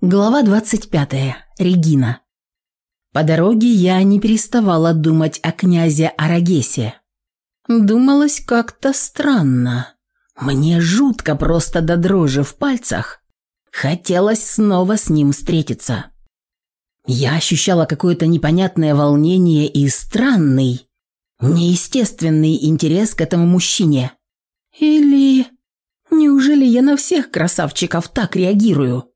Глава 25. Регина. По дороге я не переставала думать о князе Арагесе. Думалось как-то странно. Мне жутко просто до дрожи в пальцах. Хотелось снова с ним встретиться. Я ощущала какое-то непонятное волнение и странный, неестественный интерес к этому мужчине. Или... Неужели я на всех красавчиков так реагирую?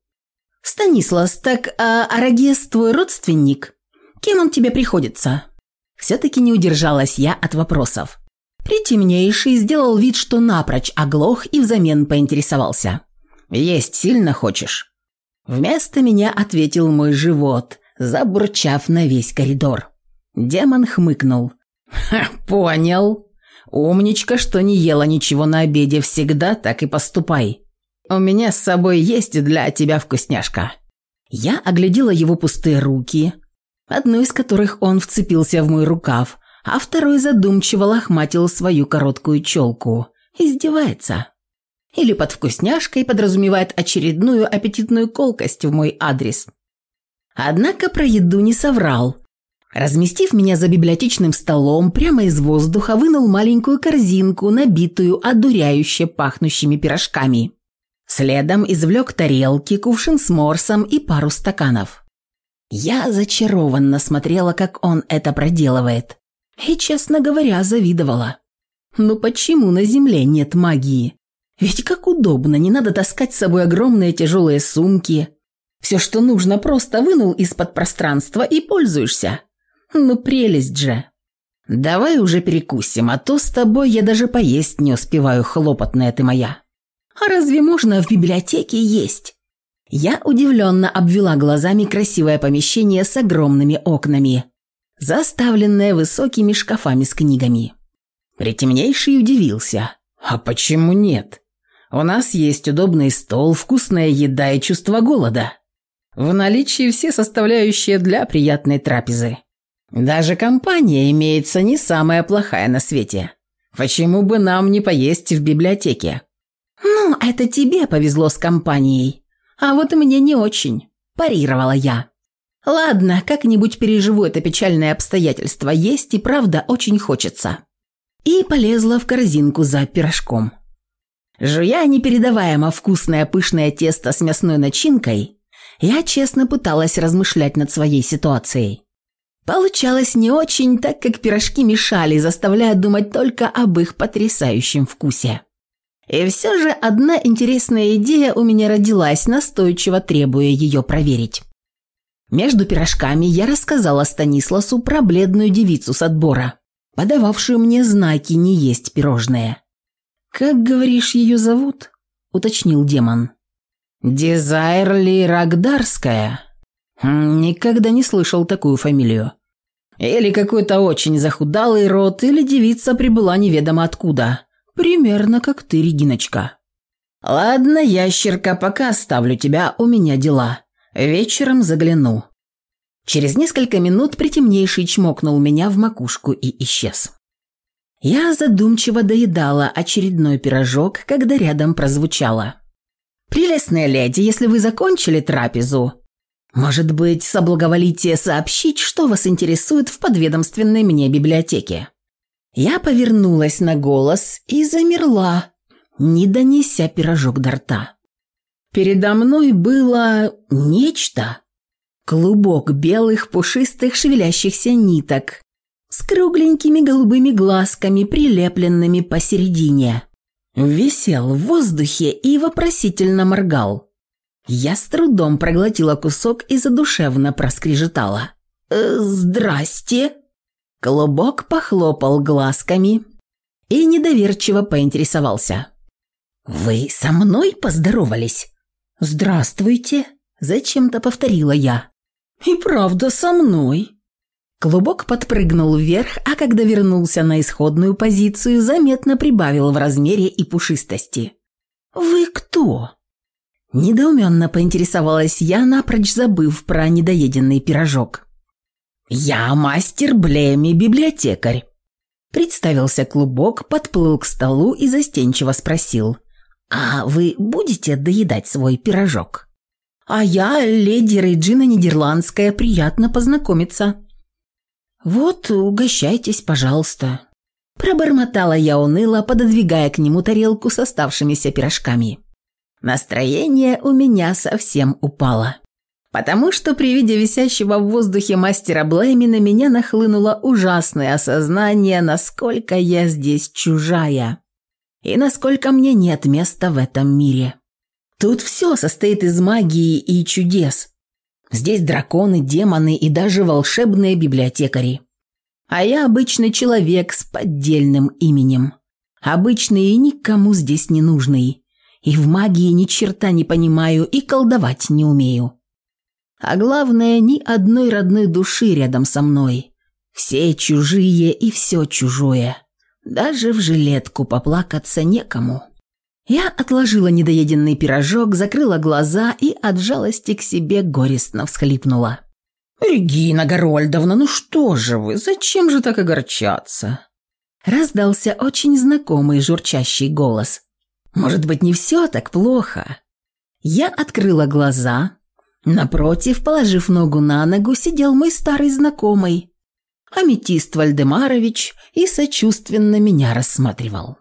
«Станислас, так а Арагес твой родственник? Кем он тебе приходится?» Все-таки не удержалась я от вопросов. Притемнейший сделал вид, что напрочь оглох и взамен поинтересовался. «Есть сильно хочешь?» Вместо меня ответил мой живот, забурчав на весь коридор. Демон хмыкнул. «Ха, понял. Умничка, что не ела ничего на обеде, всегда так и поступай. У меня с собой есть для тебя вкусняшка». Я оглядела его пустые руки, одну из которых он вцепился в мой рукав, а второй задумчиво лохматил свою короткую челку. Издевается. Или под вкусняшкой подразумевает очередную аппетитную колкость в мой адрес. Однако про еду не соврал. Разместив меня за библиотечным столом, прямо из воздуха вынул маленькую корзинку, набитую одуряюще пахнущими пирожками. Следом извлек тарелки, кувшин с морсом и пару стаканов. Я зачарованно смотрела, как он это проделывает. И, честно говоря, завидовала. Ну почему на Земле нет магии? Ведь как удобно, не надо таскать с собой огромные тяжелые сумки. Все, что нужно, просто вынул из-под пространства и пользуешься. Ну прелесть же. Давай уже перекусим, а то с тобой я даже поесть не успеваю, хлопотная ты моя. А разве можно в библиотеке есть? Я удивленно обвела глазами красивое помещение с огромными окнами, заставленное высокими шкафами с книгами. Притемнейший удивился. «А почему нет? У нас есть удобный стол, вкусная еда и чувство голода. В наличии все составляющие для приятной трапезы. Даже компания имеется не самая плохая на свете. Почему бы нам не поесть в библиотеке?» А это тебе повезло с компанией. А вот мне не очень», – парировала я. «Ладно, как-нибудь переживу это печальное обстоятельство. Есть и правда очень хочется». И полезла в корзинку за пирожком. Жуя непередаваемо вкусное пышное тесто с мясной начинкой, я честно пыталась размышлять над своей ситуацией. Получалось не очень, так как пирожки мешали, заставляя думать только об их потрясающем вкусе. И все же одна интересная идея у меня родилась, настойчиво требуя ее проверить. Между пирожками я рассказала Станисласу про бледную девицу с отбора, подававшую мне знаки не есть пирожное. «Как, говоришь, ее зовут?» – уточнил демон. «Дизайрли Рагдарская?» хм, «Никогда не слышал такую фамилию». Или какой-то очень захудалый род, или девица прибыла неведомо откуда. Примерно как ты, Региночка. Ладно, ящерка, пока оставлю тебя, у меня дела. Вечером загляну. Через несколько минут притемнейший чмокнул меня в макушку и исчез. Я задумчиво доедала очередной пирожок, когда рядом прозвучало. «Прелестная леди, если вы закончили трапезу, может быть, соблаговолите сообщить, что вас интересует в подведомственной мне библиотеке?» Я повернулась на голос и замерла, не донеся пирожок до рта. Передо мной было нечто. Клубок белых пушистых шевелящихся ниток с кругленькими голубыми глазками, прилепленными посередине. Висел в воздухе и вопросительно моргал. Я с трудом проглотила кусок и задушевно проскрежетала. «Э, «Здрасте!» Клубок похлопал глазками и недоверчиво поинтересовался. «Вы со мной поздоровались?» «Здравствуйте», – зачем-то повторила я. «И правда со мной». Клубок подпрыгнул вверх, а когда вернулся на исходную позицию, заметно прибавил в размере и пушистости. «Вы кто?» Недоуменно поинтересовалась я, напрочь забыв про недоеденный пирожок. «Я мастер Блеми, библиотекарь». Представился клубок, подплыл к столу и застенчиво спросил. «А вы будете доедать свой пирожок?» «А я, леди Рейджина Нидерландская, приятно познакомиться». «Вот, угощайтесь, пожалуйста». Пробормотала я уныло, пододвигая к нему тарелку с оставшимися пирожками. Настроение у меня совсем упало потому что при виде висящего в воздухе мастера Блэми на меня нахлынуло ужасное осознание, насколько я здесь чужая и насколько мне нет места в этом мире. Тут все состоит из магии и чудес. Здесь драконы, демоны и даже волшебные библиотекари. А я обычный человек с поддельным именем. Обычный и никому здесь не нужный. И в магии ни черта не понимаю, и колдовать не умею а главное, ни одной родной души рядом со мной. Все чужие и все чужое. Даже в жилетку поплакаться некому. Я отложила недоеденный пирожок, закрыла глаза и от жалости к себе горестно всхлипнула. «Регина Горольдовна, ну что же вы, зачем же так огорчаться?» Раздался очень знакомый журчащий голос. «Может быть, не все так плохо?» Я открыла глаза, Напротив, положив ногу на ногу, сидел мой старый знакомый, аметист Вальдемарович, и сочувственно меня рассматривал.